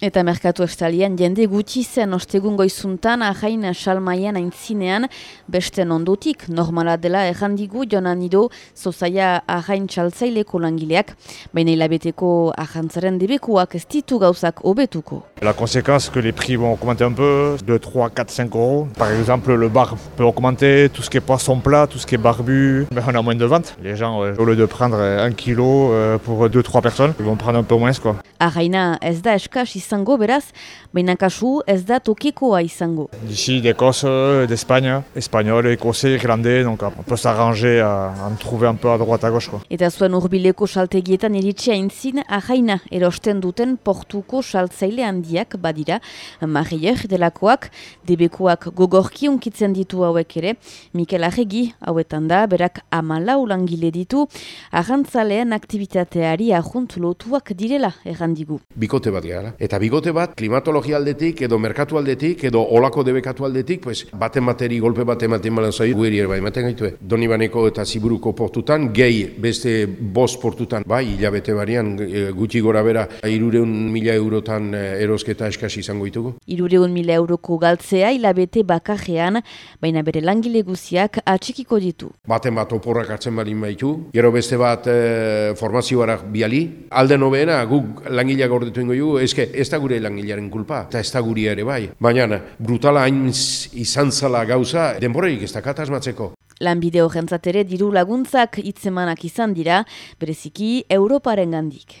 Eta merkatu estalian jende gutxi zen ostegun goizuntan ahain salmaian aintzinean beste nondotik normala dela errandigu jonan ido zozaia ahain txaltzaileko langileak, baina hilabeteko ahantzaren debekuak ez ditu gauzak obetuko. La conséquence que les prix vont augmenter un peu, de 3, 4, 5 euros. Par exemple, le bar peut augmenter, tout ce qui est poisson plat, tout ce qui est barbu, ben, on a moins de ventes. Les gens, euh, au lieu de prendre un kilo euh, pour 2-3 personnes, ils vont prendre un peu moins. Quoi. Ahaina ez da eskas izango beraz, baina kasu ez da tokikoa izango. D'ici, d'Écosse, d'Espagne, espagnol, écossais, irlandais, donc on peut s'arranger à, à en trouver un peu à droite à gauche. Quoi. Eta zuen urbileko saltegietan iritsi aintzin, ahaina erosten duten portuko saltzaile handiak badira, Marier delakoak, debekoak gogorki unkitzen ditu hauek ere, Mikel Arregi hauetan da, berak amalau langile ditu, arrantzalean aktivitateari ahunt lotuak direla errandigu. Bikote bat gara. Eta bigote bat, klimatologia aldetik, edo merkatu aldetik, edo olako debekatu aldetik, pues, baten materi golpe bat ematen balan zai, gueri bai, ematen gaitu. Donibaneko eta Ziburuko portutan, gehi beste bost portutan, bai, hilabete barian, e, gutxi gora bera, irureun mila eurotan e, erosketa eskasi izango ditugu. Irureun mila euroko galtzea hilabete bakajean, baina bere langile guziak atxikiko ditu. Baten bat oporrak hartzen balin baitu, gero beste bat e, formazioara biali, alde nobeena guk langileak gordetu ingo ju, eske ez da gure langilearen kulpa, eta ez da guri ere bai. Baina brutala hain izan zala gauza, denboreik ez da katasmatzeko. Lanbide horrentzat ere diru laguntzak hitzemanak izan dira, bereziki Europaren gandik.